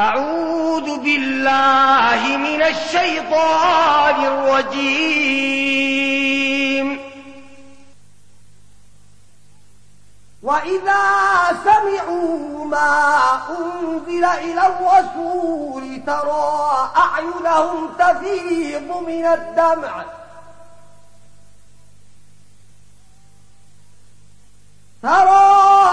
أعوذ بالله من الشيطان الرجيم. وإذا سمعوا ما أنزل إلى الرسول ترى أعينهم تفيض من الدمع. ترى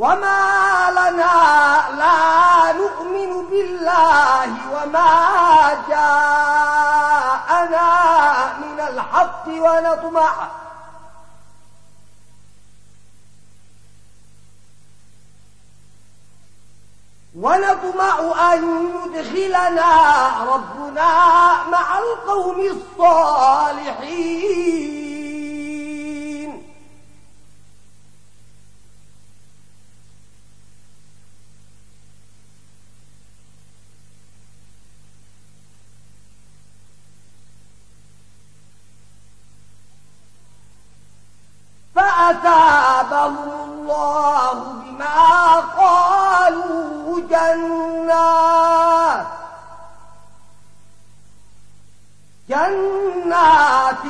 وما لنا لا نؤمن بالله وما جاءنا من الحق ونطمع ونطمع أن يدخلنا ربنا مع القوم الصالحين فأتابهم الله بما قالوا جنات جنات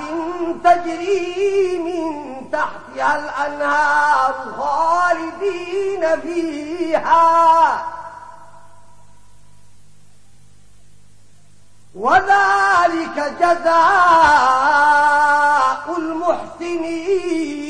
تجري من تحتها الأنهار خالدين فيها. وذلك جزاء المحسنين.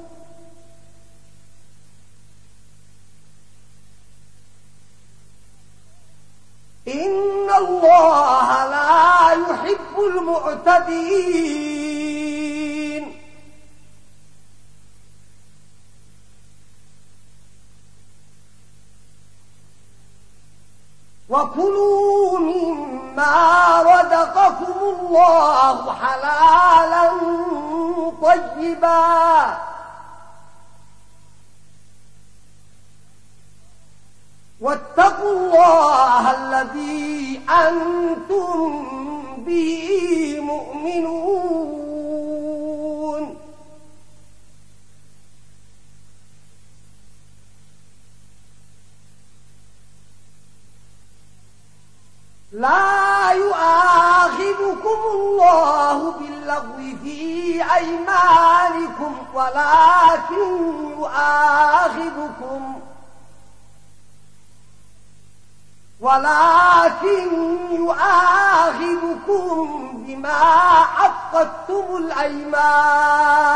إن الله لا يحب المعتدين وكلوا مما رزقكم الله حلالا طيبا واتقوا الله الذي أنتم به مؤمنون. لا يؤاخذكم الله باللغو في أيمانكم ولكن يؤاخذكم ولكن يؤاخذكم بما عقدتم الأيمان.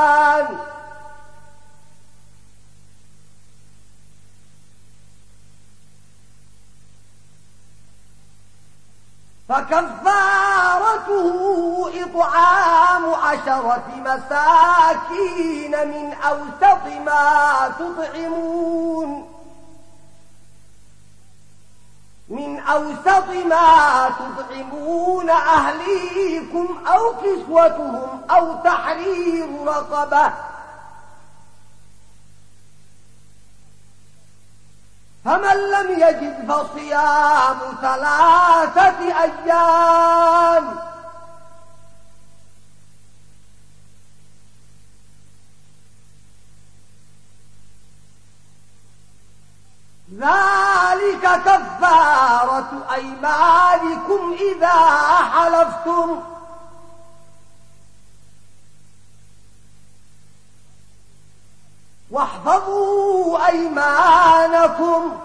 فكفارته إطعام عشرة مساكين من أوسط ما تطعمون. من أوسط ما تطعمون أهليكم أو كسوتهم أو تحرير رقبة. فمن لم يجد فصيام ثلاثة أيام ذلك كفارة أيمانكم إذا حلفتم. واحفظوا أيمانكم.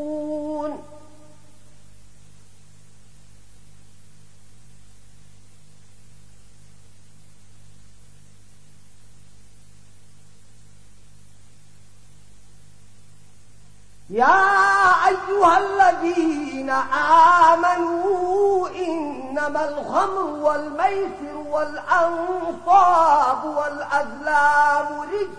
يا أيها الذين آمنوا إنما الخمر والميسر والأنصاب والأذلام رجس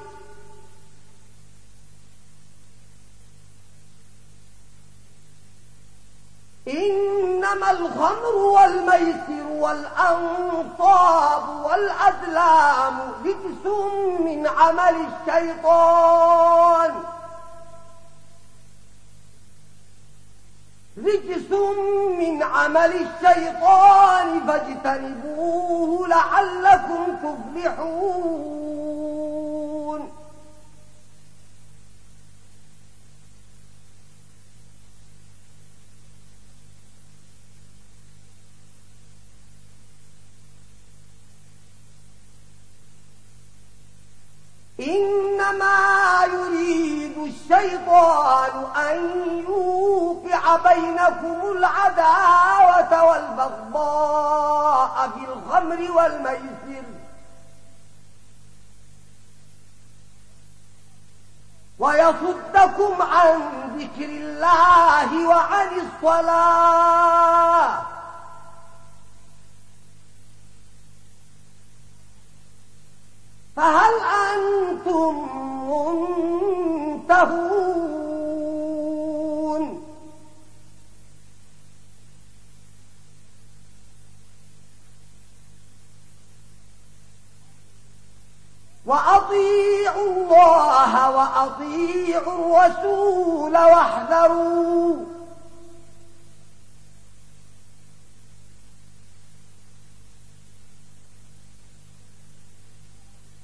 إنما الخمر والميسر والأنصاب والأذلام رجس من عمل الشيطان رجس من عمل الشيطان فاجتنبوه لعلكم تفلحون. إنما يريد الشيطان أن يوقع بينكم العداوة والبغضاء في والميسر. ويصدكم عن ذكر الله وعن الصلاة. فهل أنتم منتهون؟ وأطيعوا الله وأطيعوا الرسول واحذروا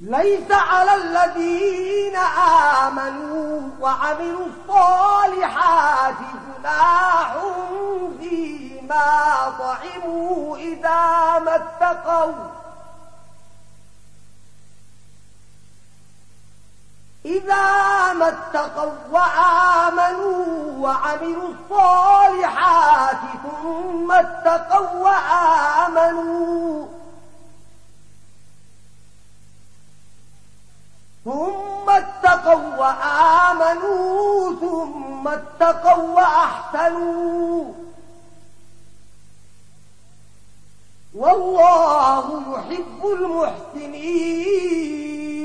ليس على الذين آمنوا وعملوا الصالحات جناح فيما طعموا إذا ما اتقوا إذا ما اتقوا وآمنوا وعملوا الصالحات ثم اتقوا وآمنوا. ثم اتقوا وآمنوا ثم اتقوا وأحسنوا. والله يحب المحسنين.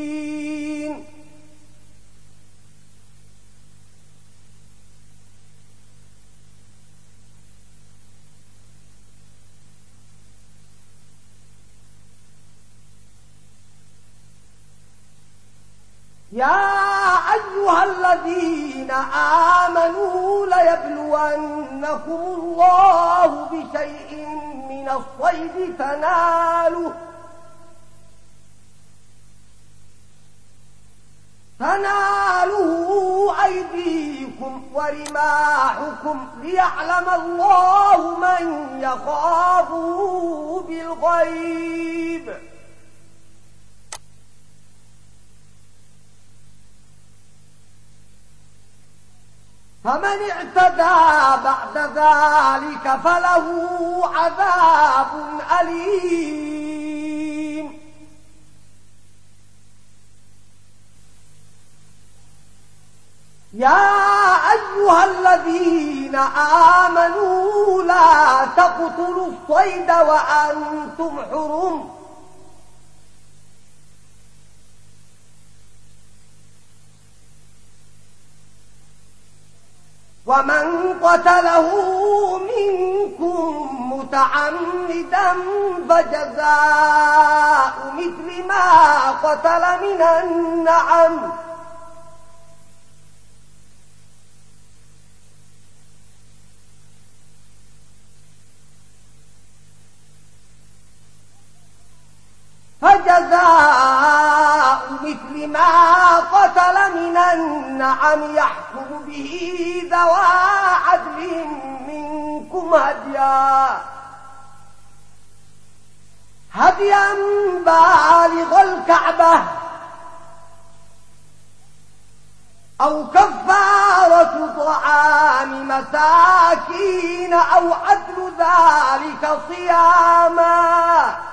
يا أيها الذين آمنوا ليبلونكم الله بشيء من الصيد تناله تناله أيديكم ورماحكم ليعلم الله من يخافه بالغيب فمن اعتدى بعد ذلك فله عذاب أليم. يا أيها الذين آمنوا لا تقتلوا الصيد وأنتم حرم. ومن قتله منكم متعمدا فجزاء مثل ما قتل من النعم. فجزاء مثل ما قتل من النعم. يحكم به ذوى عدل منكم هديا. هديا بالغ الكعبة. أو كفارة طعام مساكين أو عدل ذلك صياما.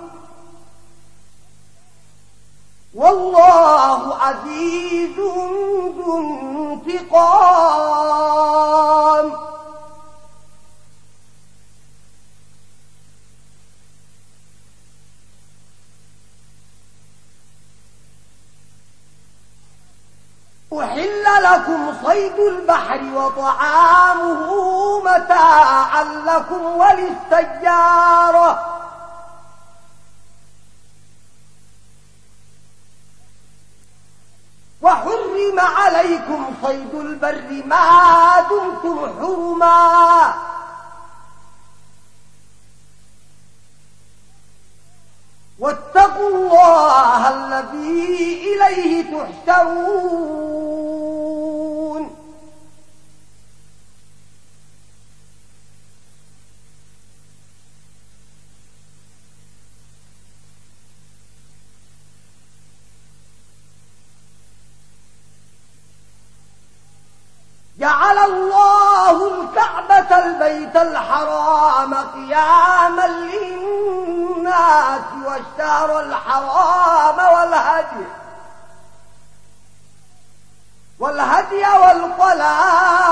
والله عزيز ذو انتقام. أحل لكم صيد البحر وطعامه متاعا لكم وللسجارة وحرم عليكم صيد البر ما دمتم حرما. واتقوا الله الذي إليه تحشرون. جعل الله الكعبة البيت الحرام قياما للناس والشهر الحرام والهدي والهدي والقلائد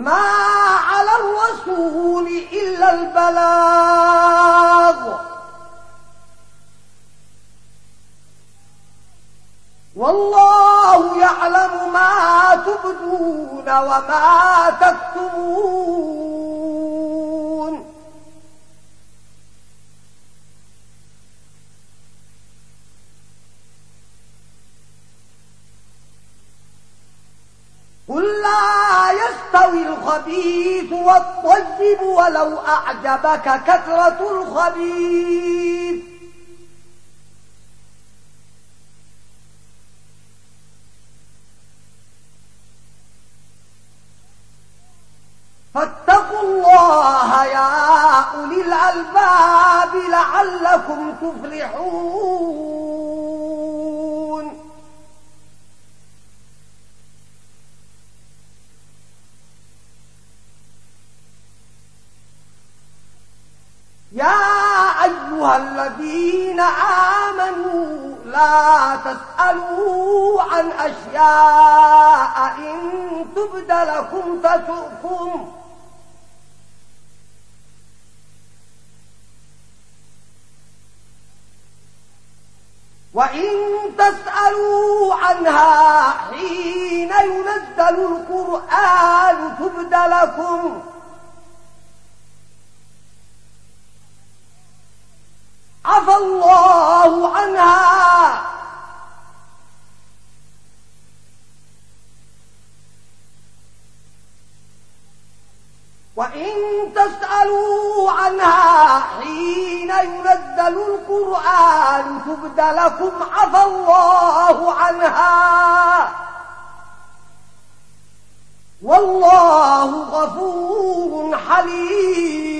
ما على الرسول إلا البلاغ. والله يعلم ما تبدون وما تكتمون. قل لا يستوي الخبيث والطيب ولو أعجبك كثرة الخبيث. وإن تسألوا عنها حين ينزل القرآن تبد لكم عفى الله عنها وإن تسألوا عنها حين ينزل القرآن تبد لكم عفى الله عنها والله غفور حليم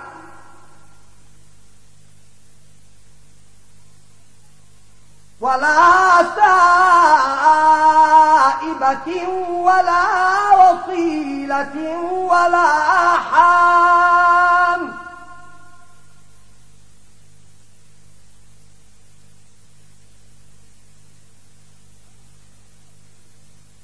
ولا سائبة ولا وصيلة ولا حام.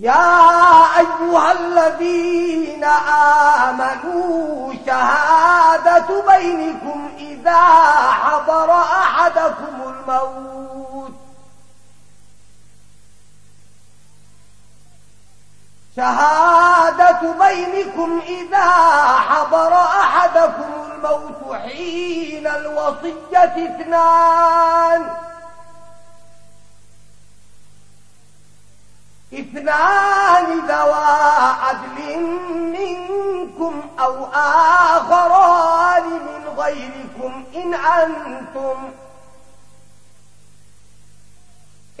يا أيها الذين آمنوا، شهادة بينكم إذا حضر أحدكم الموت. شهادة بينكم إذا حضر أحدكم الموت حين الوصية اثنان. اثنان ذوى عدل منكم أو آخران من غيركم إن أنتم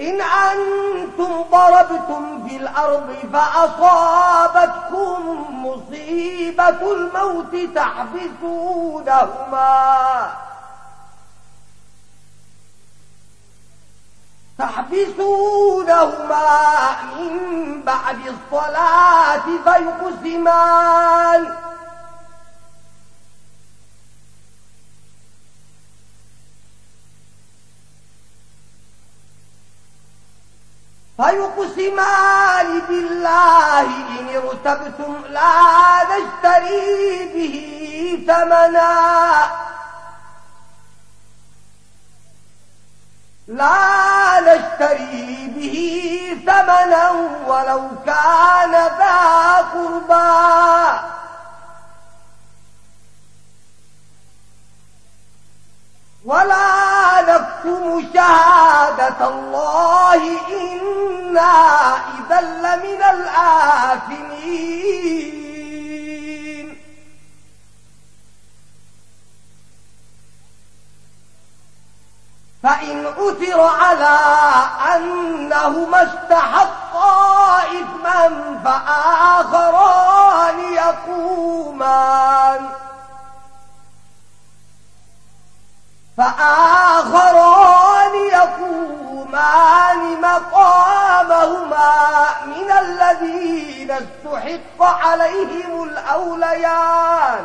إن أنتم ضربتم في الأرض فأصابتكم مصيبة الموت تحبسونهما تحبسونهما من بعد الصلاة فيقسمان فيقسمان بالله إن ارتبتم لا نشتري به ثمنا. لا نشتري به ثمنا ولو كان ذا قربا ولا نكتم شهادة الله إنا إذا لمن الآثمين فإن أثر على أنهما استحقا إثما فآخران يقومان فآخران يقومان مقامهما من الذين استحق عليهم الأوليان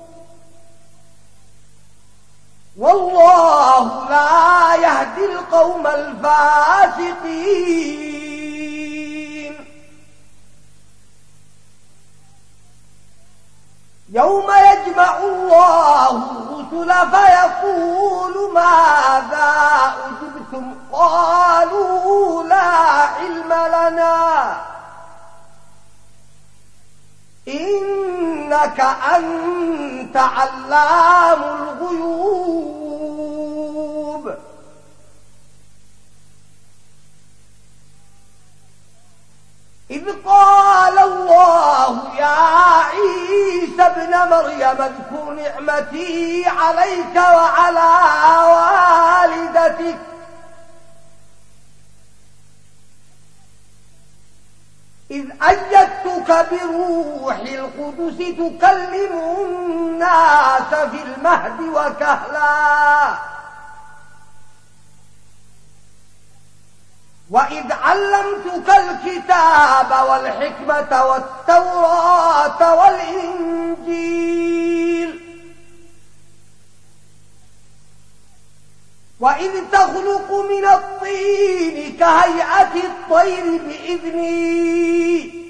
والله لا يهدي القوم الفاسقين. يوم يجمع الله الرسل فيقول ماذا أجبتم؟ قالوا لا علم لنا. إنك أنت علام الغيوب. إذ قال الله يا عيسى ابن مريم اذكر نعمتي عليك وعلى والدتك. إذ أجدتك بروح القدس تكلم الناس في المهد وكهلا. وإذ علمتك الكتاب والحكمة والتوراة والإنجيل. وإذ تخلق من الطين كهيئة الطير بإذني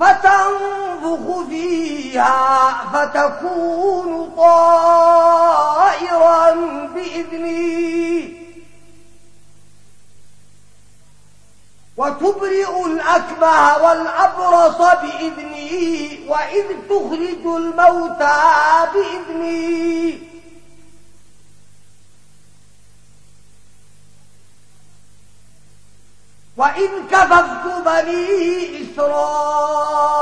فتنفخ فيها فتكون طائرا بإذني وتبرئ الأكبه والأبرص بإذنه وإذ تخرج الموتى بإذنه وإذ كففت بني إسرائيل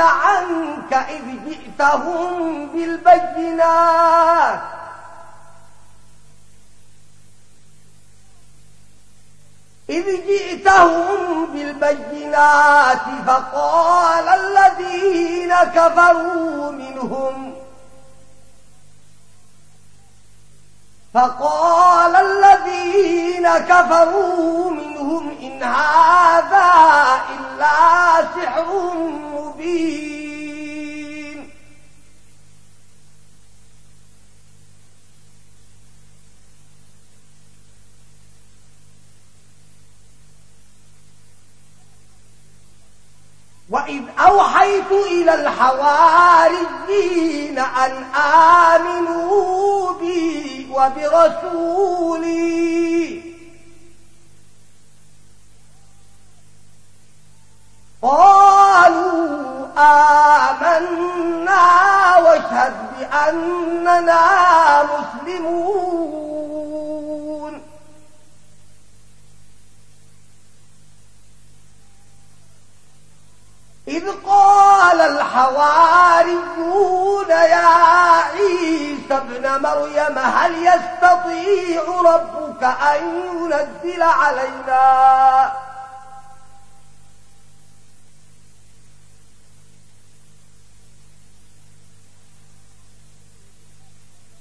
عنك إذ جئتهم بالبينات إذ جئتهم بالبينات فقال الذين كفروا منهم فقال الذين كفروا منهم إن هذا إلا سحر مبين. وإذ أوحيت إلى الحواريين أن آمنوا بي. وبرسولي. قالوا آمنا واشهد بأننا مسلمون. إذ قال الحواريون يا عيسى ابن مريم هل يستطيع ربك أن ينزل علينا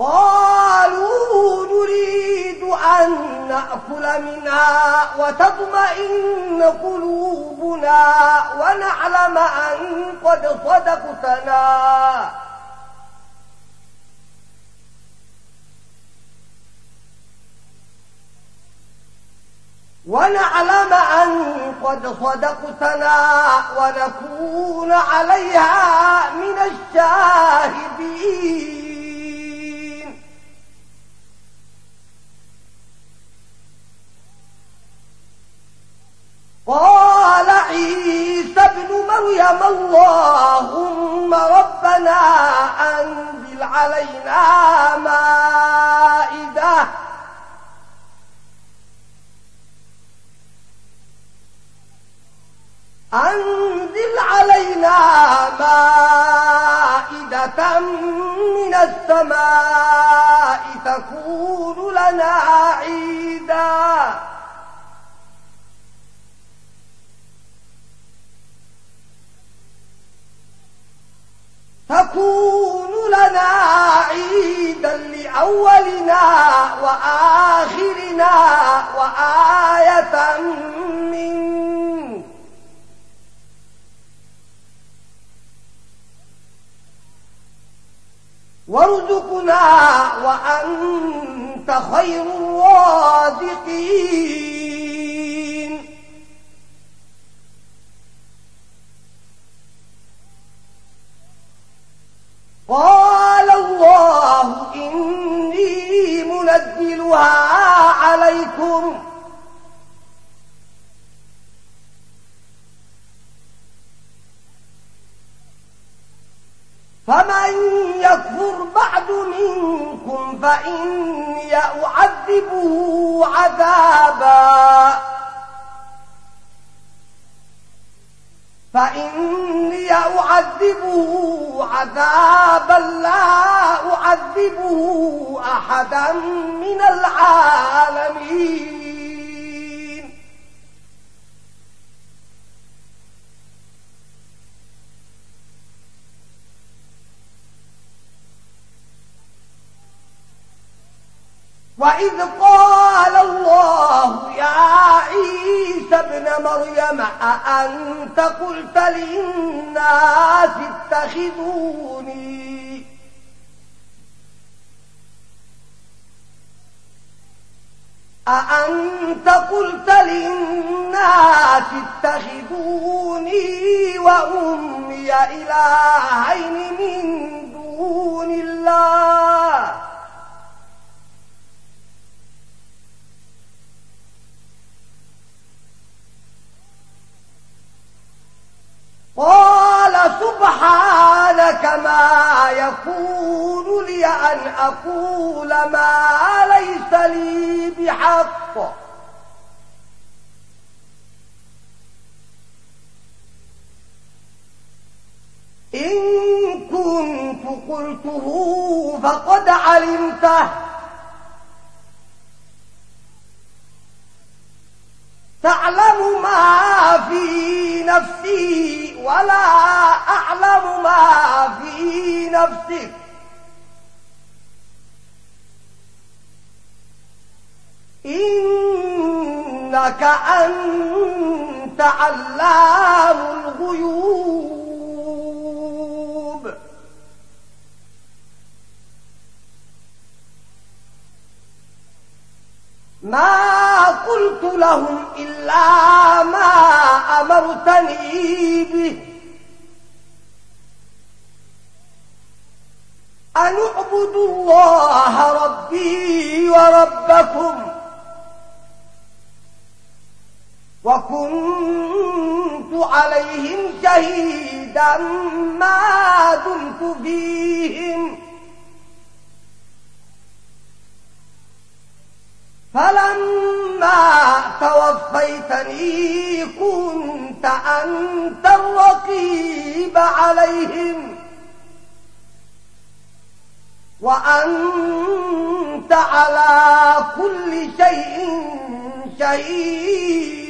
قالوا نريد أن نأكل منها وتطمئن قلوبنا ونعلم أن قد صدقتنا. ونعلم أن قد صدقتنا ونكون عليها من الشاهدين. قال عيسى ابن مريم اللهم ربنا أنزل علينا مائدة. أنزل علينا مائدة من السماء تكون لنا عيداً. تكون لنا عيدا لأولنا وآخرنا وآية منك. وارزقنا وأنت خير الرازقين. قال الله إني منزلها عليكم. فمن يكفر بعد منكم فإني أعذبه عذاباً. أعذبه عذابا لا أعذبه أحدا من العالمين. وإذ مريم أأنت قلت للناس اتخذوني. أأنت قلت للناس اتخذوني وأمي إلهين من دون الله. قال سبحانك ما يكون لي أن أقول ما ليس لي بحق. إن كنت قلته فقد علمته. تعلم ما في نفسي ولا أعلم ما في نفسك إنك أنت علام الغيوب. ما قلت لهم إلا ما أمرتني به. أن اعبدوا الله ربي وربكم وكنت عليهم شهيدا ما دمت فيهم. فلما توفيتني كنت أنت الرقيب عليهم وأنت على كل شيء شهيد.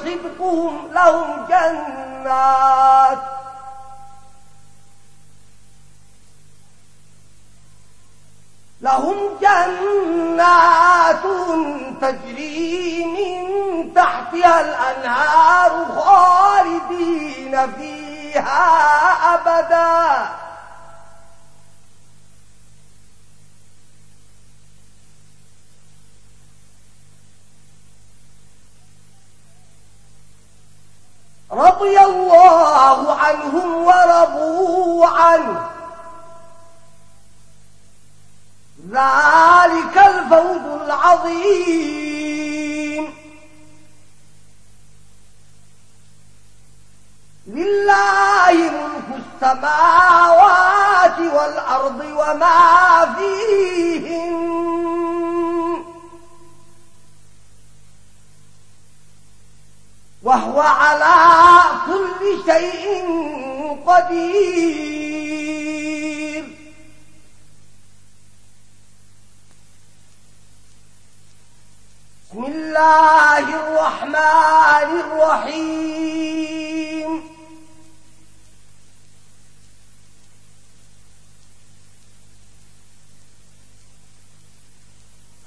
الصادقين صدقهم لهم جنات لهم جنات تجري من تحتها الأنهار خالدين فيها أبداً رضي الله عنهم ورضوا عنه. ذلك الفوز العظيم. لله ملك السماوات والأرض وما فيهن وهو على كل شيء قدير. بسم الله الرحمن الرحيم.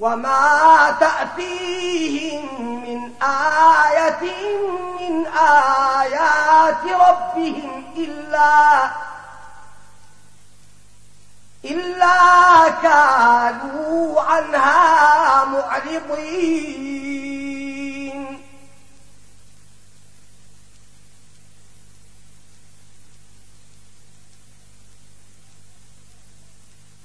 وما تأتيهم من آية من آيات ربهم إلا إلا كانوا عنها معرضين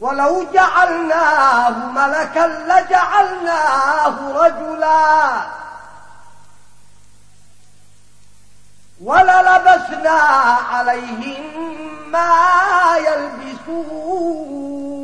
ولو جعلناه ملكا لجعلناه رجلا. وللبسنا عليهم ما يلبسون.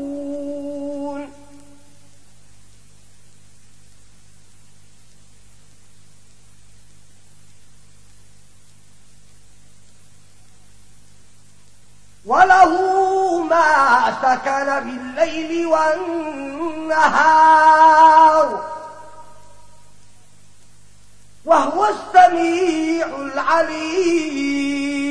وله ما سكن بالليل والنهار وهو السميع العليم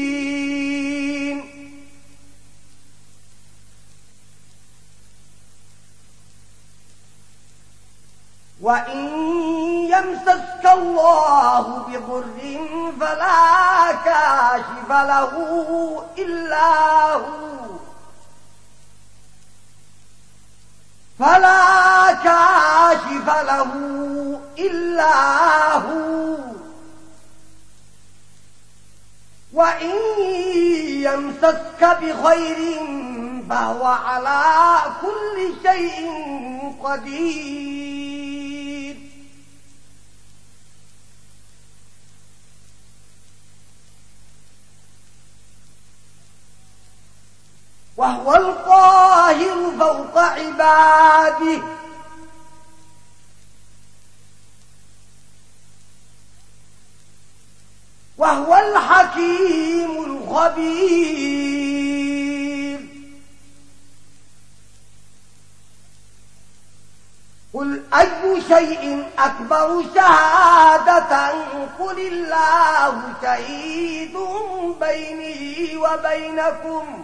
وإن يمسسك الله بضر فلا كاشف له إلا هو فلا كاشف له إلا هو وإن يمسسك بخير فهو على كل شيء قدير وهو القاهر فوق عباده. وهو الحكيم الخبير. قل أي شيء أكبر شهادة قل الله شهيد بيني وبينكم.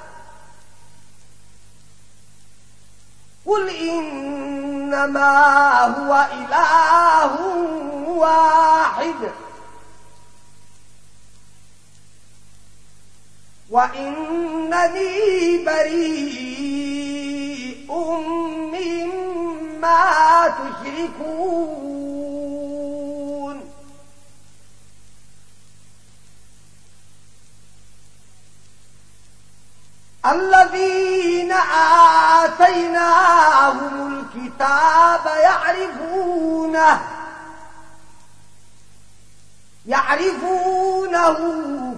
قل إنما هو إله واحد. وإنني بريء مما تشركون. الذين آتيناهم الكتاب يعرفونه يعرفونه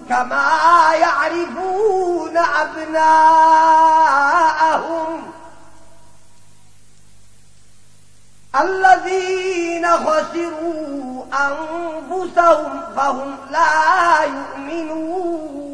كما يعرفون أبناءهم الذين خسروا أنفسهم فهم لا يؤمنون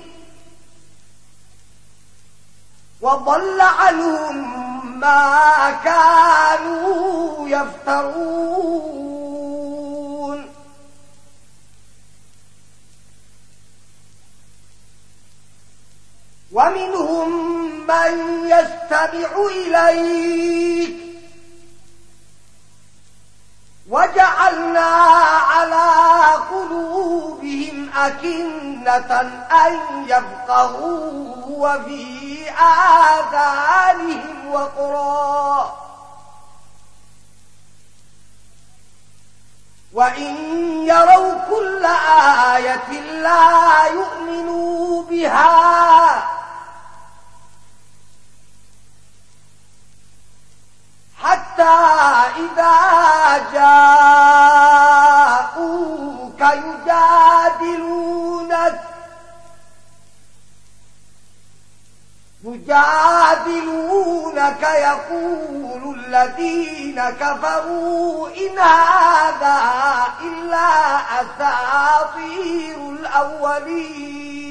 وضل عنهم ما كانوا يفترون. ومنهم من يستمع إليك وجعلنا على قلوبهم أكنة أن يبقوا وفي آذانهم وقرا. وإن يروا كل آية لا يؤمنوا بها حتى إذا جاءوك يجادلونك. يجادلونك يقول الذين كفروا إن هذا إلا أساطير الأولين.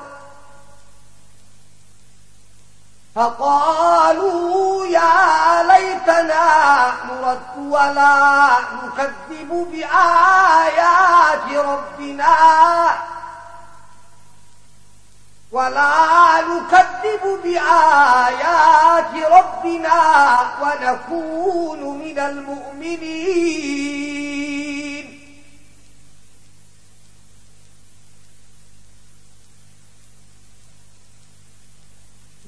فقالوا يا ليتنا نرد ولا نكذب بآيات ربنا ولا نكذب بآيات ربنا ونكون من المؤمنين.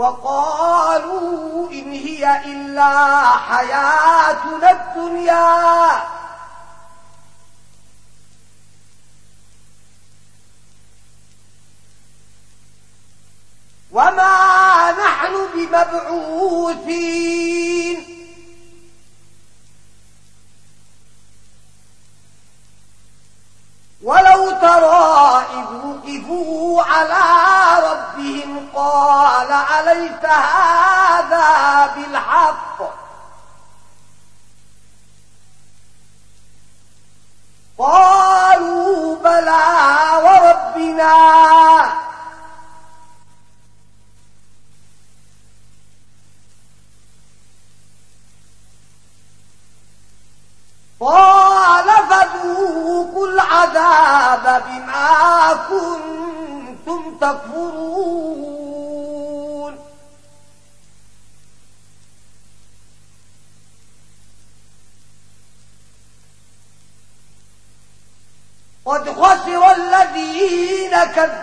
وقالوا إن هي إلا حياتنا الدنيا. وما نحن بمبعوثين. ولو ترى إذ قال أليس هذا بالحق؟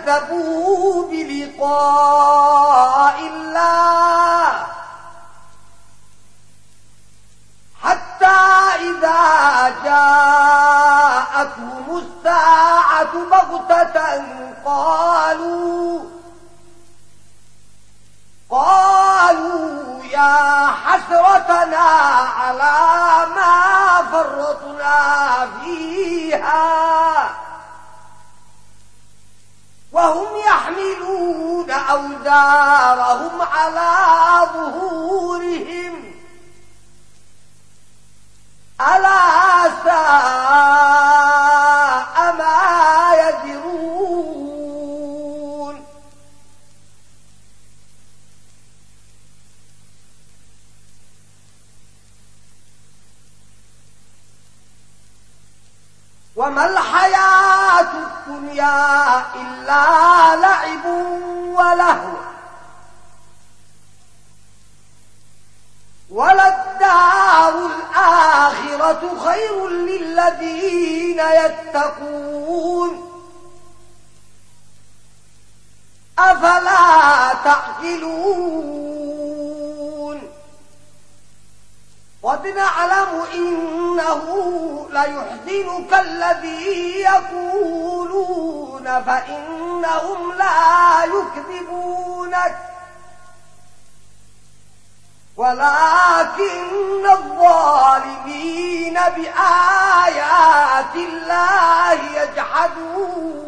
كذبوا بلقاء فإنهم لا يكذبونك. ولكن الظالمين بآيات الله يجحدون.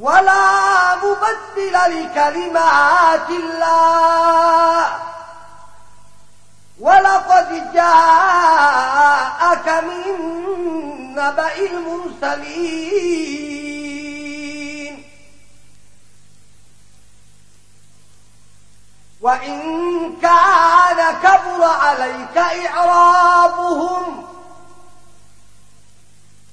ولا مبدل لكلمات الله. ولقد جاءك من نبأ المرسلين. وإن كان كبر عليك إعرابهم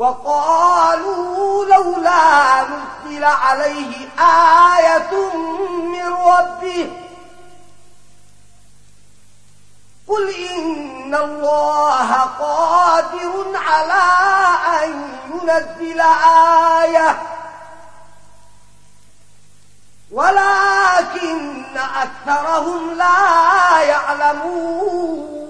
وقالوا لولا نزل عليه آية من ربه. قل إن الله قادر على أن ينزل آية. ولكن أكثرهم لا يعلمون.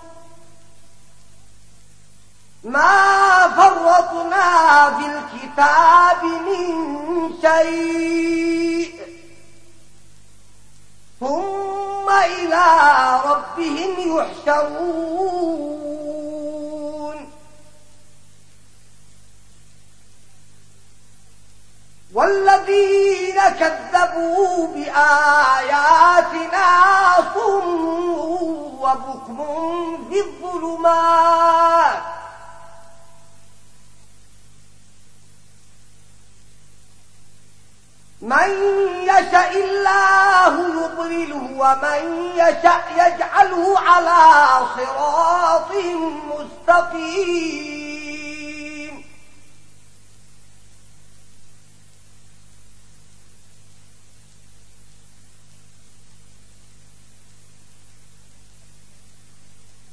ما فرطنا في الكتاب من شيء. ثم إلى ربهم يحشرون. والذين كذبوا بآياتنا صم وبكم في الظلمات. من يشاء الله يضلله ومن يشاء يجعله على صراط مستقيم.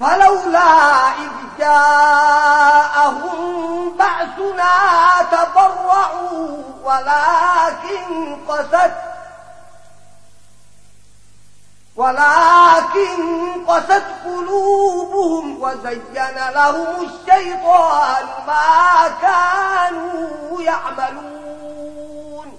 فلولا إذ جاءهم بأسنا تضرعوا، ولكن قست ولكن قست قلوبهم وزين لهم الشيطان ما كانوا يعملون.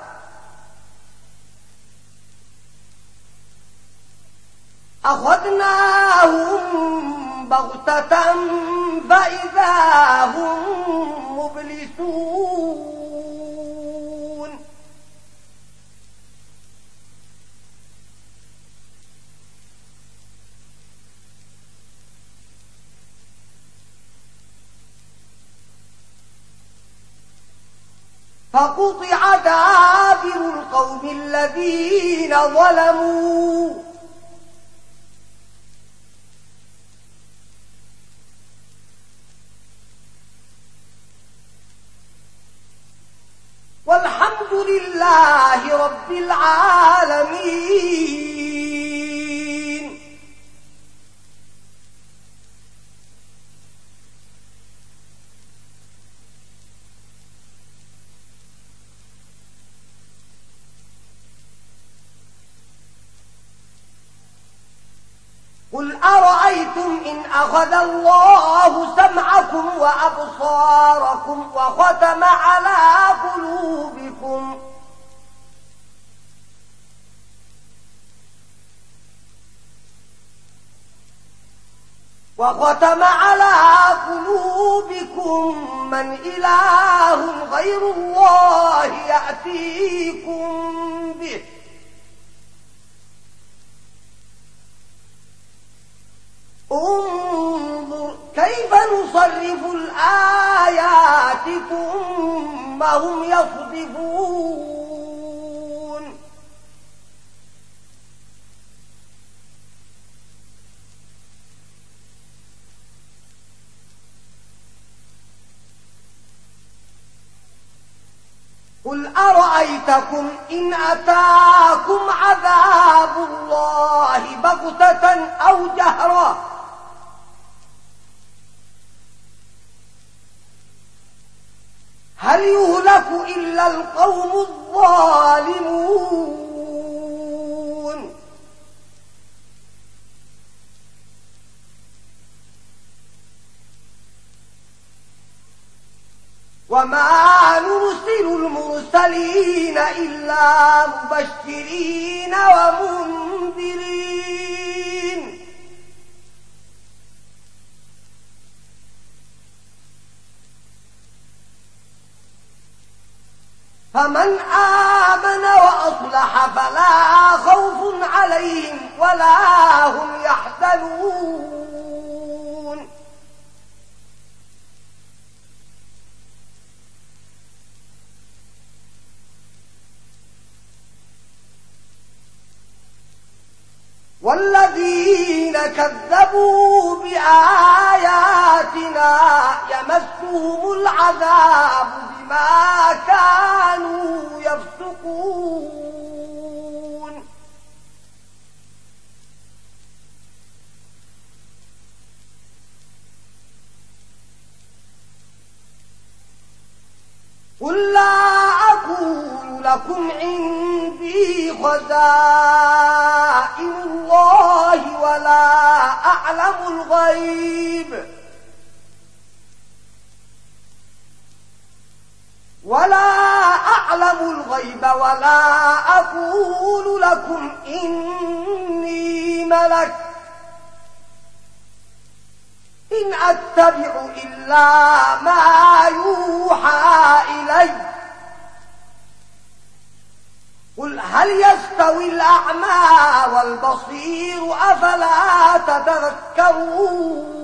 أخذناهم بغتة فإذا هم مبلسون. فقطع دابر القوم الذين ظلموا. والحمد لله رب العالمين قل أرأيتم إن أخذ الله سمعكم وأبصاركم وختم على قلوبكم. وختم على قلوبكم من إله غير الله يأتيكم به. انظر كيف نصرف الآيات ثم هم يصدفون؟ قل أرأيتكم إن أتاكم عذاب الله بغتة أو جهرا هل يهلك إلا القوم الظالمون؟ وما نرسل المرسلين إلا مبشرين ومنذرين. فمن آمن وأصلح فلا خوف عليهم ولا هم يحزنون. والذين كذبوا بآياتنا يمسهم العذاب بما كانوا يفسقون قل لا أقول لكم عندي خزائن الله ولا أعلم الغيب ولا أعلم الغيب ولا أقول لكم إني ملك إن أتبع إلا ما يوحى إليّ قل هل يستوي الأعمى والبصير أفلا تتذكرون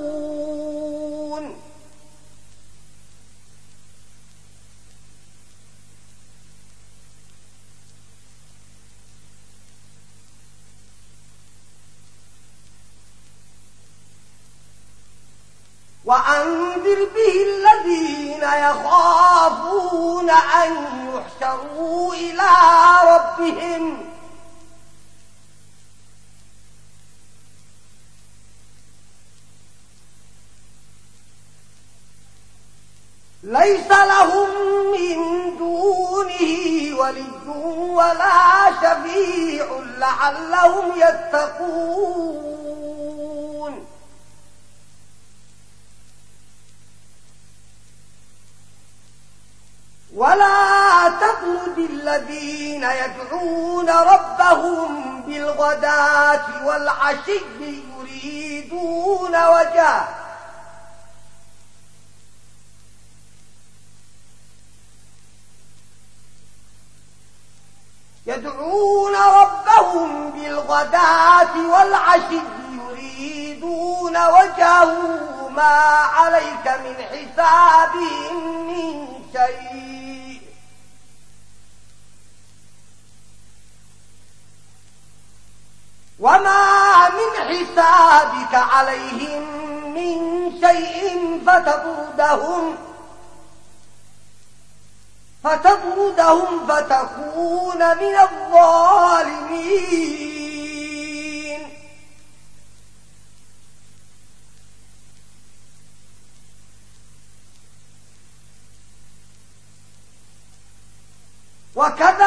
وأنذر به الذين يخافون أن يحشروا إلى ربهم. ليس لهم من دونه ولي ولا شفيع لعلهم يتقون. ولا تطرد الذين يدعون ربهم بالغداة والعشي يريدون وجاه يدعون ربهم بالغداة والعشي يريدون وجهه. ما عليك من حسابهم من شيء. وما من حسابك عليهم من شيء فتطردهم فتطردهم فتكون من الظالمين وكذلك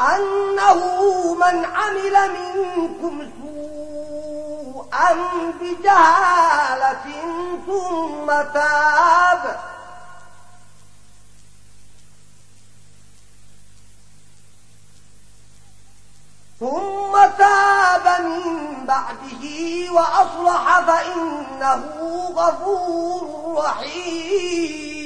أنه من عمل منكم سوءا بجهالة ثم تاب. ثم تاب من بعده وأصلح فإنه غفور رحيم.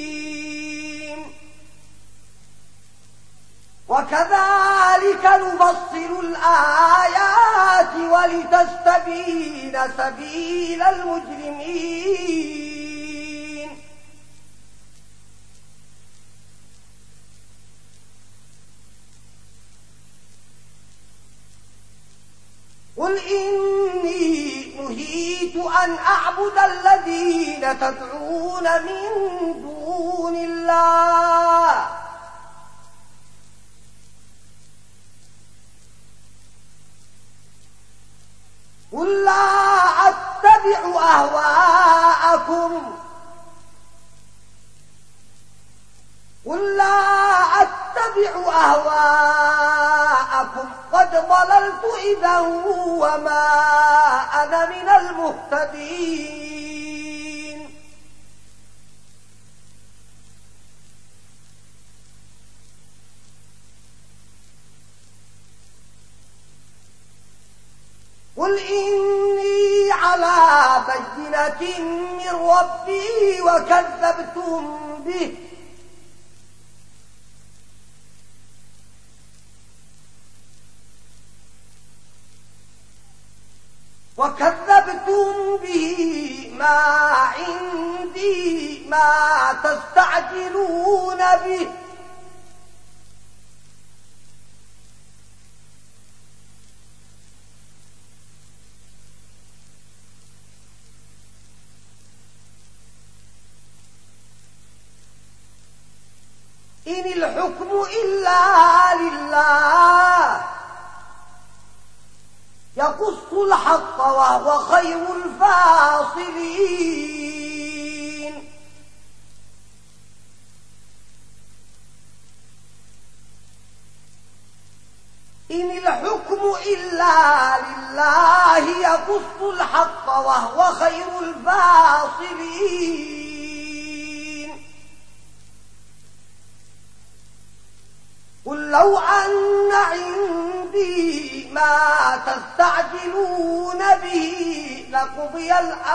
وكذلك نفصل الآيات ولتستبين سبيل المجرمين. قل إني نهيت أن أعبد الذين تدعون من دون الله. قل لا أتبع أهواءكم. قل لا أتبع أهواءكم. قد ضللت إذا وما أنا من المهتدين. قل إني على بينة من ربي وكذبتم به وكذبتم به ما عندي ما تستعجلون به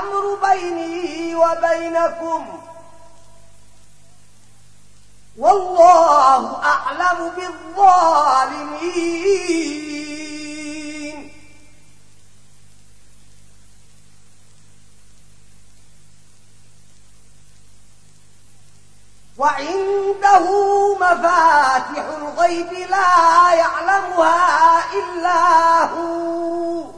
الأمر بيني وبينكم. والله أعلم بالظالمين. وعنده مفاتح الغيب لا يعلمها إلا هو.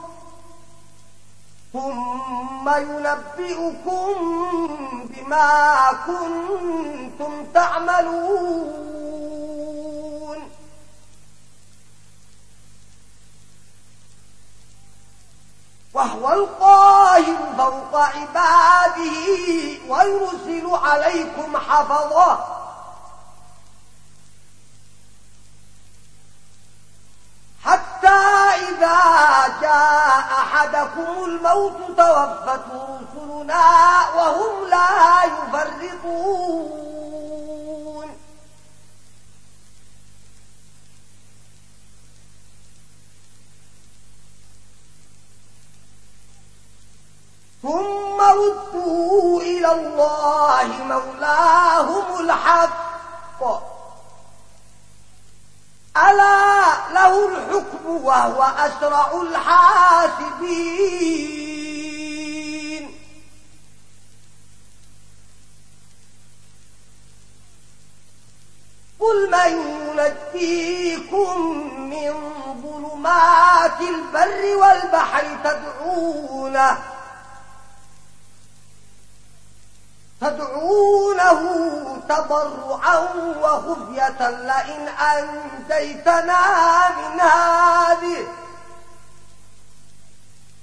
ثم ينبئكم بما كنتم تعملون. وهو القاهر فوق عباده ويرسل عليكم حفظه. حتى إذا جاء أحدكم الموت توفت رسلنا وهم لا يفرطون. ثم ردوا إلى الله مولاهم الحق. ألا له الحكم وهو أسرع الحاسبين. قل من ينجيكم من ظلمات البر والبحر تدعونه تدعونه تضرعا وخفية لئن أنجيتنا من هذه.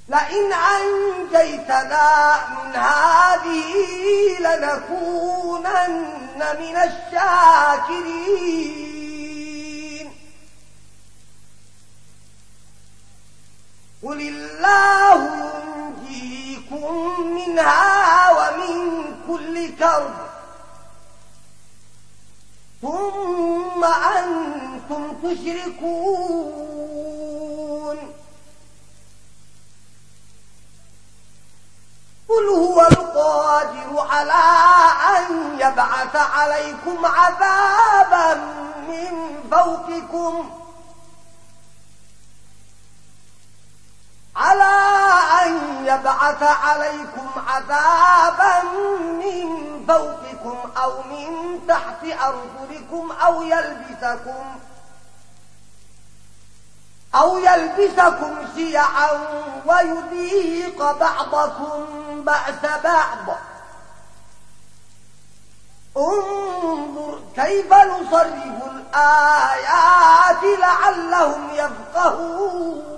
لئن أنجيتنا من هذه لنكونن من الشاكرين. قل الله ينجيكم منها ومن كل كرب. ثم أنتم تشركون. قل هو القادر على أن يبعث عليكم عذابا من فوقكم. على أن يبعث عليكم عذابا من فوقكم أو من تحت أرضكم أو يلبسكم أو يلبسكم شيعا ويذيق بعضكم بأس بعض. انظر كيف نصرف الآيات لعلهم يفقهون.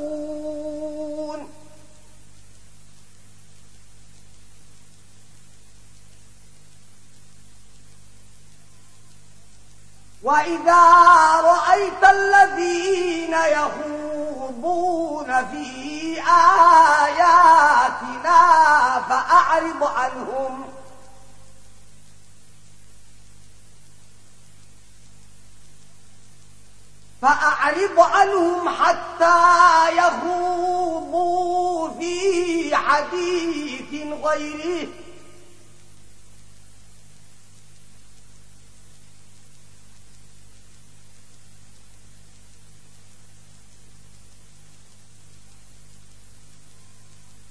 وإذا رأيت الذين يخوضون في آياتنا فأعرض عنهم فأعرض عنهم حتى يخوضوا في حديث غيره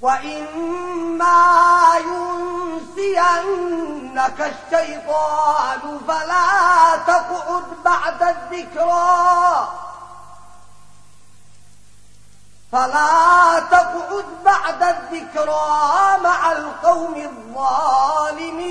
وإما ينسينك الشيطان فلا تقعد بعد الذكرى فلا تقعد بعد الذكرى مع القوم الظالمين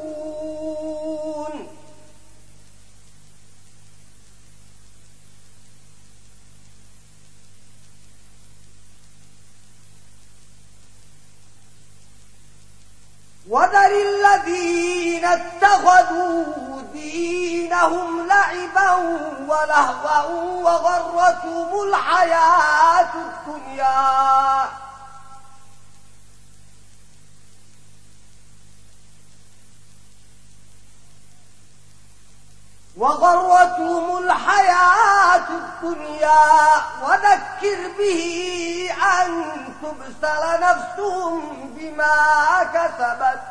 اتخذوا دينهم لعبا ولهوا وغرتهم الحياة الدنيا. وغرتهم الحياة الدنيا. وذكر به أن تبسل نفسهم بما كسبت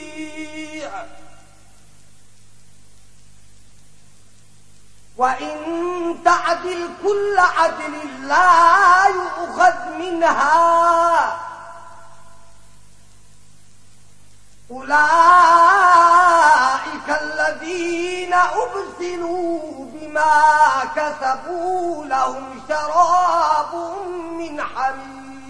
وإن تعدل كل عدل لا يؤخذ منها أولئك الذين أبسلوا بما كسبوا لهم شراب من حميم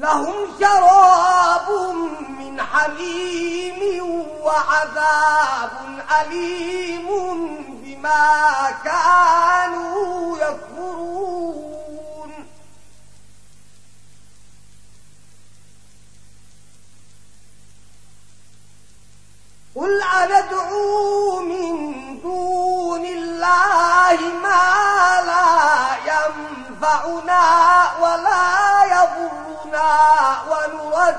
لهم شراب من حميم وعذاب أليم بما كانوا يكفرون. قل أندعو من دون الله ما لا ينفعنا ولا يضرنا ونرد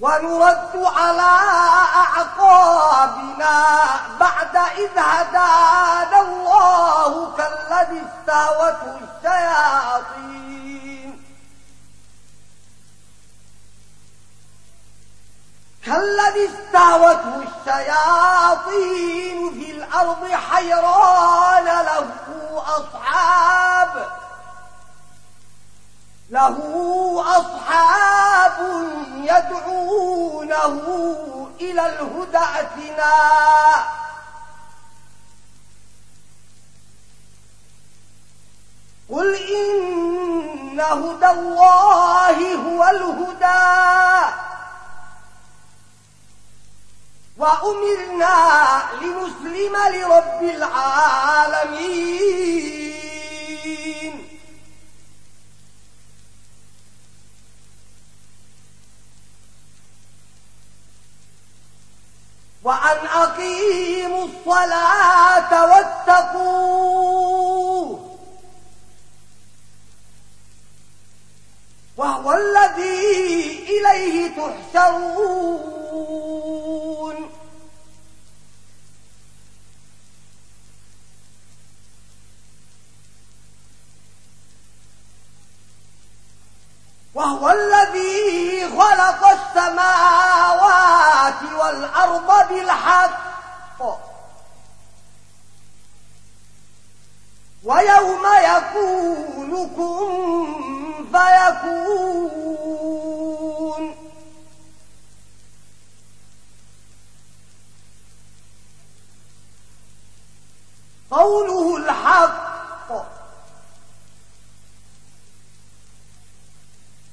ونرد على أعقابنا بعد إذ هدانا الله كالذي استهوته الشياطين كالذي استهوته الشياطين في الأرض حيران له أصحاب له أصحاب يدعونه إلى الهدى أتنا قل إن هدى الله هو الهدى. وأمرنا لنسلم لرب العالمين. وأن أقيموا الصلاة واتقوه. وهو الذي إليه تحشرون. وهو الذي خلق السماوات والأرض بالحق. ويوم يكون كن فيكون. قوله الحق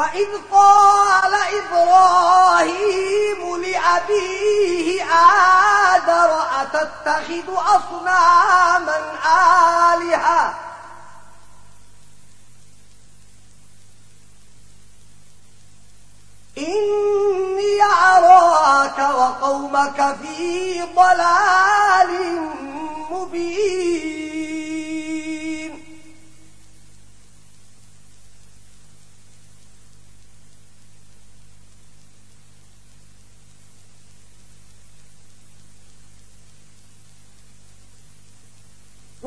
وإذ قال إبراهيم لأبيه آدر أتتخذ أصناما آلهة إني أراك وقومك في ضلال مبين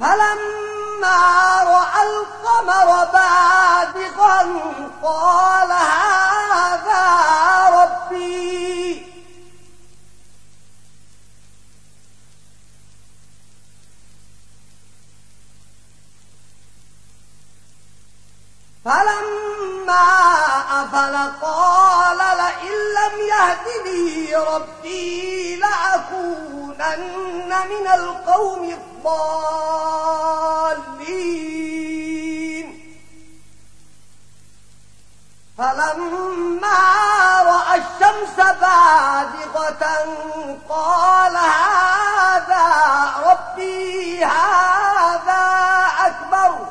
فلما رأى القمر بادغا قال هذا ربي. فلما أفل قال لئن لم يهدني ربي لأكون تكونن من القوم الضالين فلما رأى الشمس بادغة قال هذا ربي هذا أكبر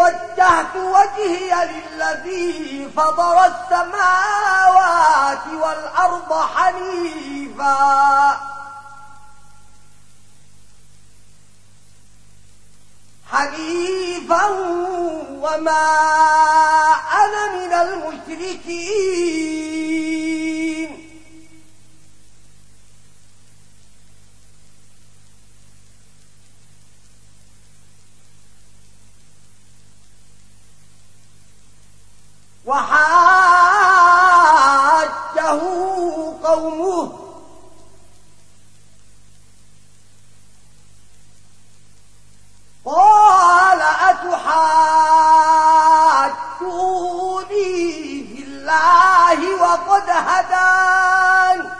وجهت وجهي للذي فضر السماوات والأرض حنيفا. حنيفا وما أنا من المشركين. وحاجه قومه. قال أتحاجوني في الله وقد هدان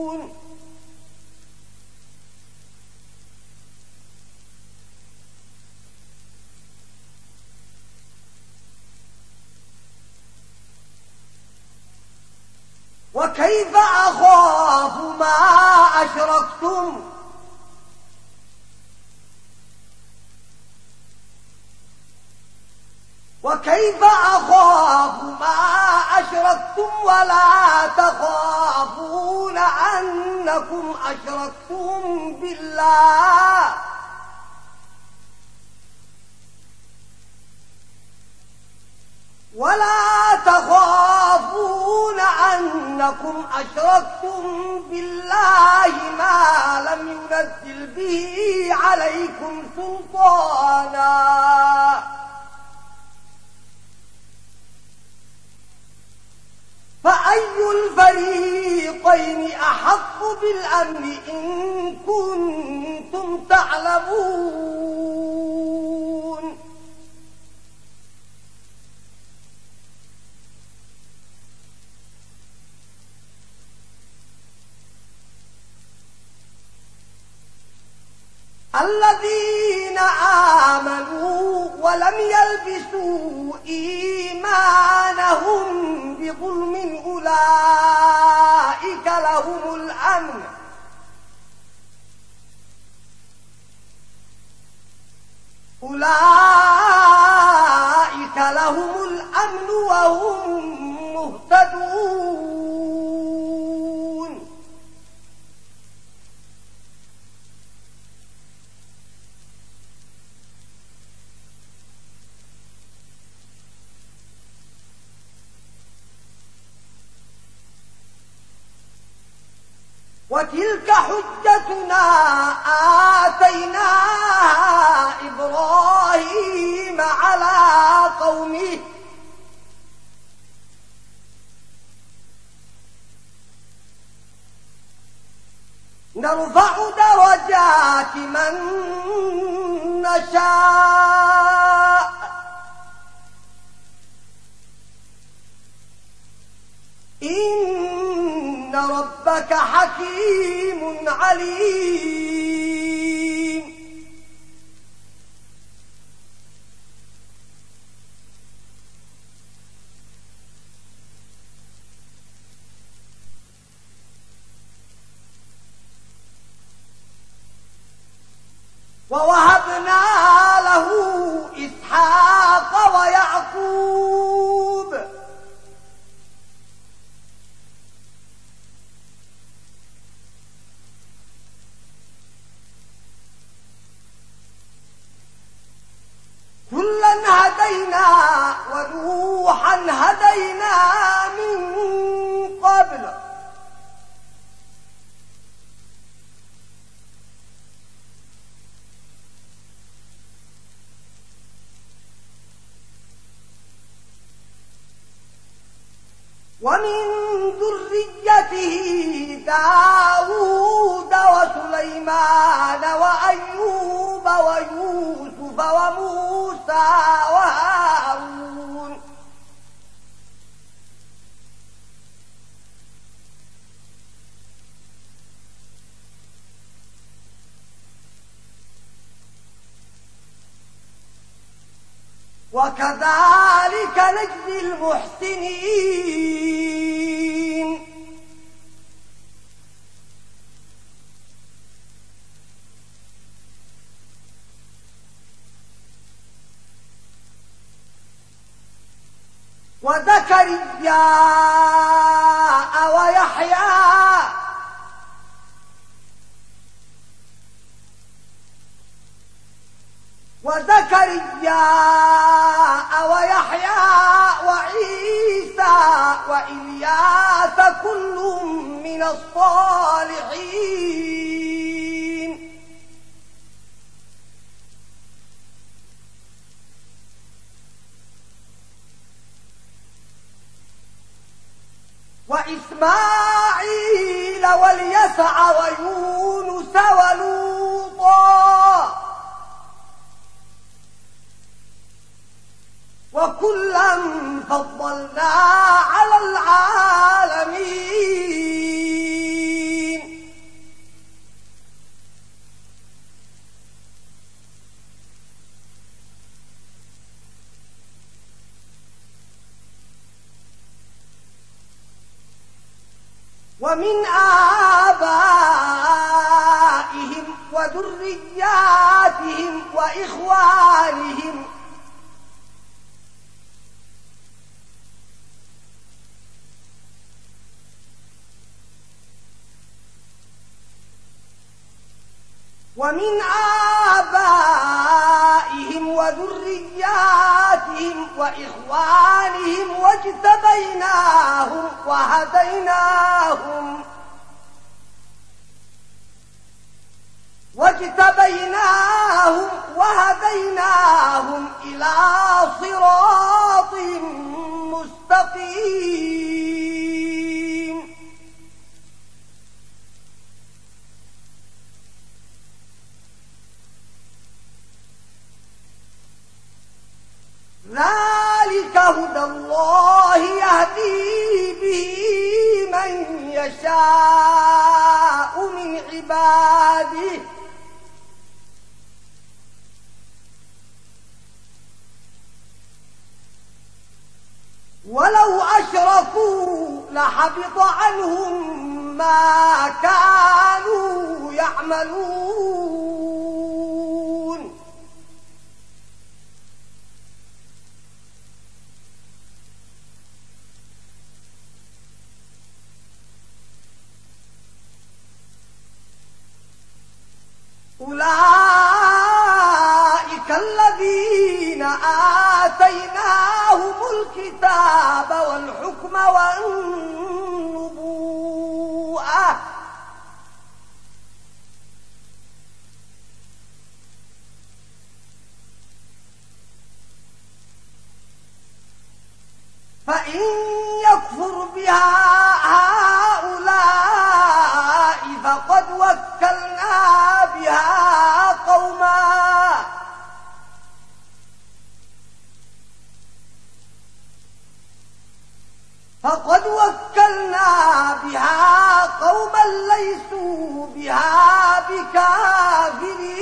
وكيف أخاف ما أشركتم؟ وكيف أخاف ما أشركتم ولا تخافون أنكم أشركتم بالله؟ ولا تخافون أنكم أشركتم بالله ما لم ينزل به عليكم سلطانا. فأي الفريقين أحق بالأمن إن كنتم تعلمون؟ الذين آمنوا ولم يلبسوا إيمانهم بظلم أولئك لهم الأمن. أولئك لهم الأمن وهم مهتدون. وتلك حجتنا آتينا إبراهيم على قومه. نرفع درجات من نشاء. إن إن ربك حكيم عليم ووهبنا له إسحاق ويعقوب كلا هدينا ونوحا هدينا من قبل. ومن ذريته داود وسليمان وأيوب ويوسف وموسى وهارون. وكذلك نجزي المحسنين. وذكريا ويحيى وزكريا ويحيى وعيسى وإلياس كل من الصالحين. وإسماعيل واليسع ويونس ولوطا وكلا فضلنا على العالمين. ومن آبائهم وذرياتهم وإخوانهم ومن آبائهم وذرياتهم وإخوانهم واجتبيناهم وهديناهم واجتبيناهم وهديناهم إلى صراط مستقيم. ذلك هدى الله يهدي به من يشاء من عباده ولو أشركوا لحبط عنهم ما كانوا يعملون أولئك الذين آتيناهم الكتاب والحكم والنبوءة فإن يكفر بها هؤلاء فقد وكلنا بها قوما فقد وكلنا بها قوما ليسوا بها بكافرين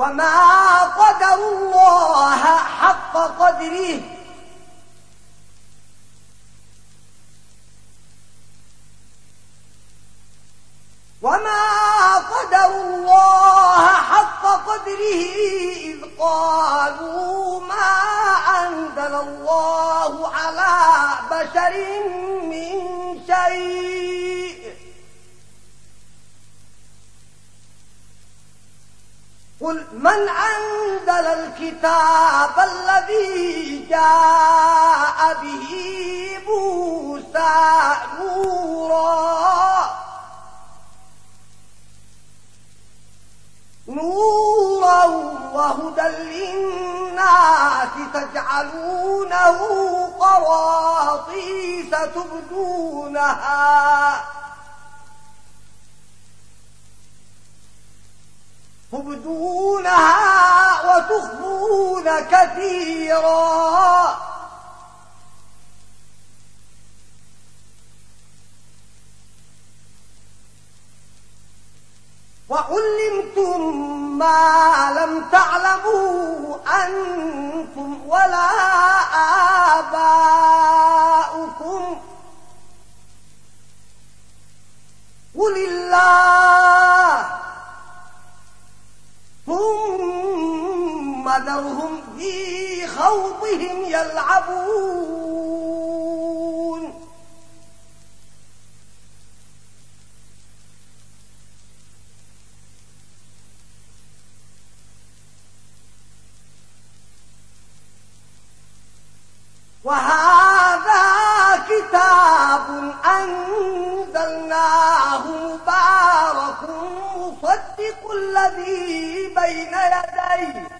وما قدر الله حق قدره وما قدر الله حق قدره إذ قالوا ما أنزل الله على بشر من شيء قل من أنزل الكتاب الذي جاء به موسى نورا؟ نورا وهدى للناس تجعلونه قراطيس تبدونها. تبدونها وتخفون كثيرا. وعلمتم ما لم تعلموا أنتم ولا آباؤكم. قل الله ثم ذرهم في خوضهم يلعبون. وهذا كتاب أنزلناه مبارك مصدق الذي بين يديه.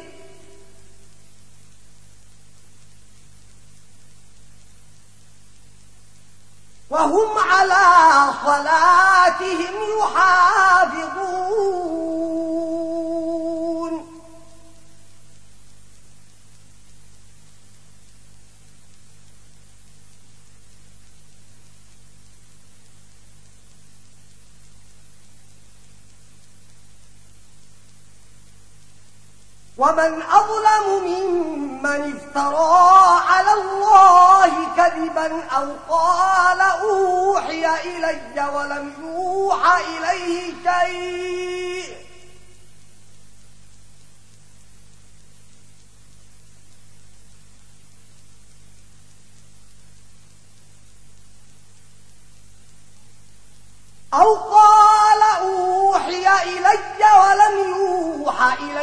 وهم على صلاتهم يحافظون. ومن أظلم ممن افترى على الله كذبا أو قال أوحي إلي ولم يوحى إليه شيء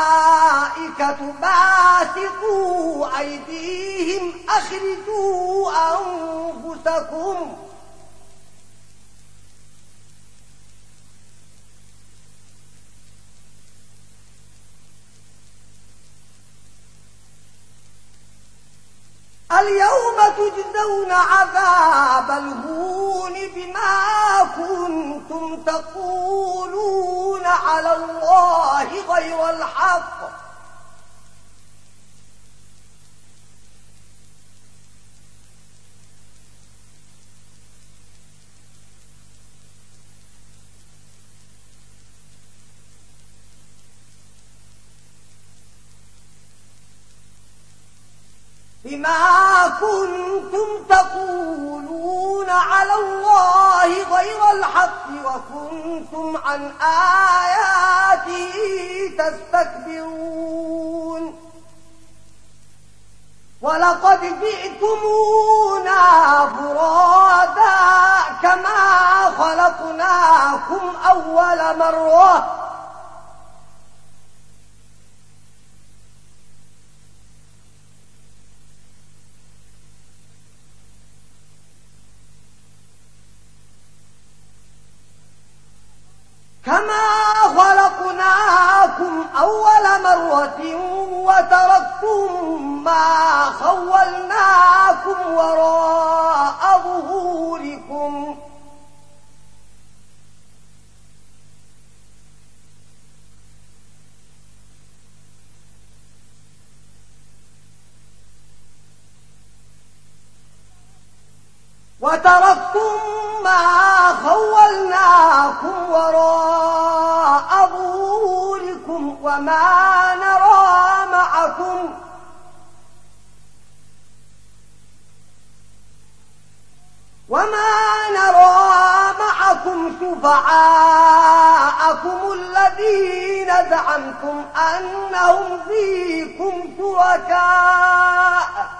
والملائكة باسقوا أيديهم أخرجوا أنفسكم اليوم تجزون عذاب الهون بما كنتم تقولون على الله غير الحق. بما كنتم تقولون على الله غير الحق وكنتم عن آياته تستكبرون ولقد جئتمونا فرادا كما خلقناكم أول مرة كما خلقناكم أول مرة وتركتم ما خولناكم وراء ظهوركم وتركتم ما خولناكم وراء ظهوركم وما نرى معكم وما نرى معكم شفعاءكم الذين زعمتم أنهم فيكم شركاء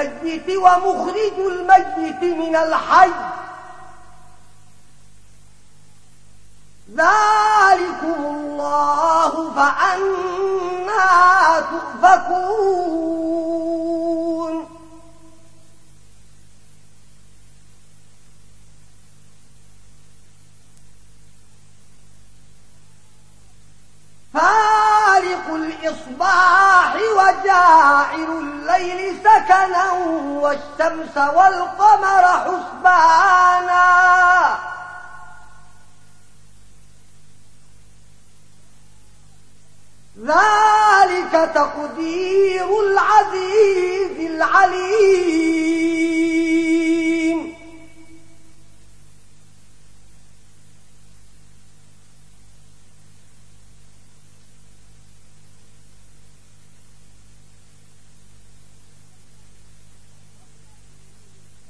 الميت ومخرج الميت من الحي. ذلكم الله فأنا تؤفكون. فالق الإصباح وجاعل الليل سكنا والشمس والقمر حسبانا. ذلك تقدير العزيز العليم.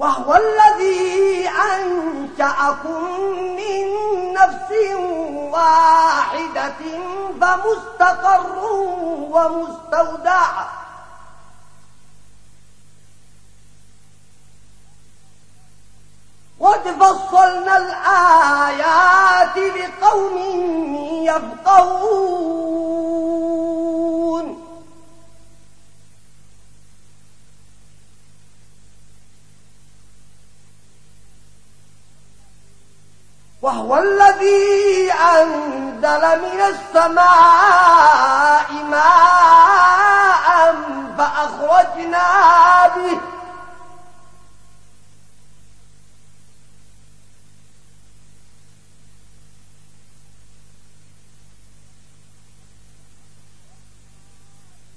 وهو الذي أنشأكم من نفس واحدة فمستقر ومستودع. قد فصلنا الآيات لقوم يفقهون. وهو الذي أنزل من السماء ماء فأخرجنا به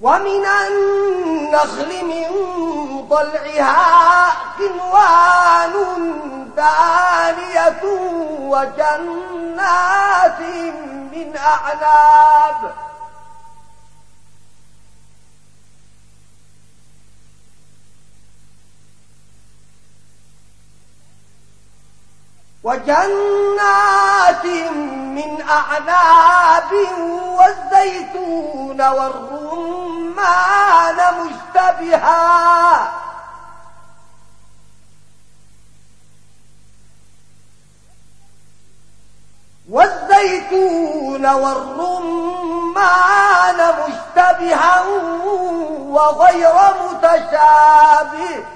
ومن النخل من ضلعها قنوان دانية وجنات من أعناب. وجنات من أعناب والزيتون والرمان مشتبها. والزيتون والرمان مشتبها وغير متشابه.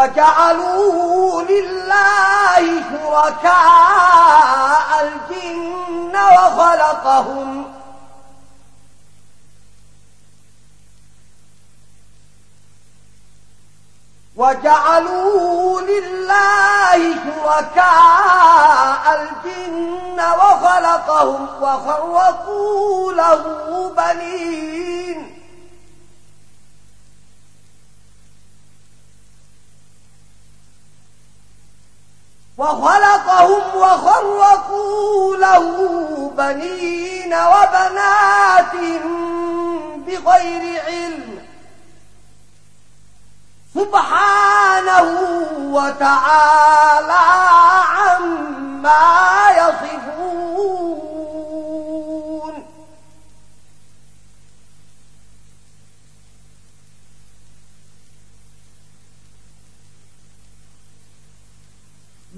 وجعلوا لله شركاء الجن وخلقهم وجعلوا لله شركاء الجن وخلقهم وخرقوا له بنين وخلقهم وخرقوا له بنين وبنات بغير علم. سبحانه وتعالى عما يصفون.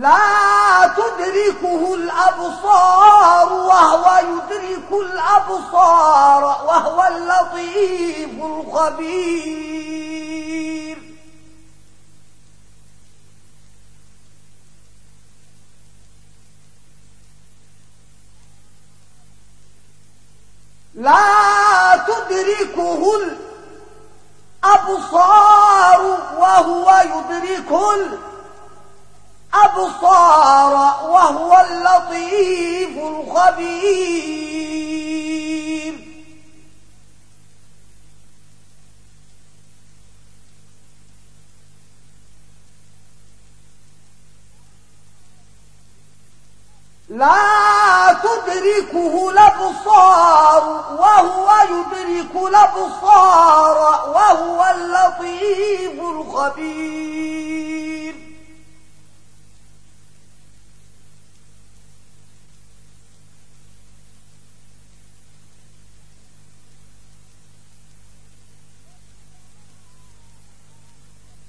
لا لا تدركه الأبصار وهو يدرك الأبصار وهو اللطيف الخبير.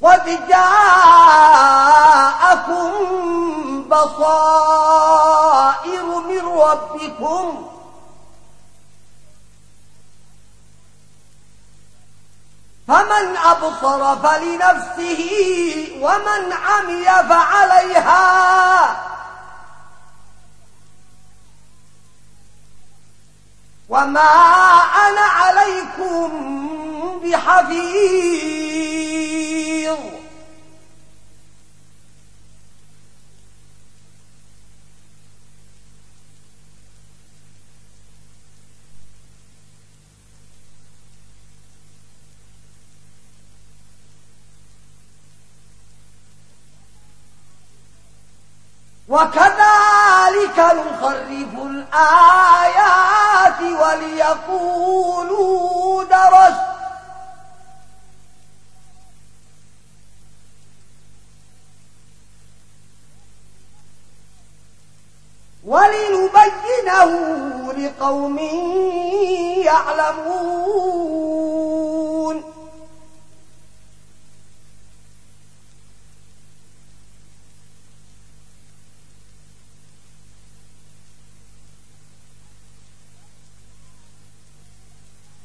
قد من أبصر فلنفسه ومن عمي فعليها. وما أنا عليكم بحفيظ. وكذلك نصرف الآيات وليقولوا درس ولنبينه لقوم يعلمون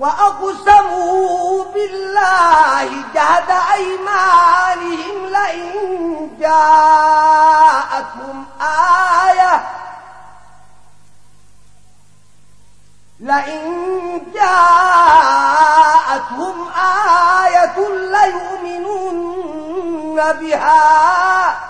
وأقسموا بالله جهد أيمانهم لئن جاءتهم آية. لئن جاءتهم آية ليؤمنون بها.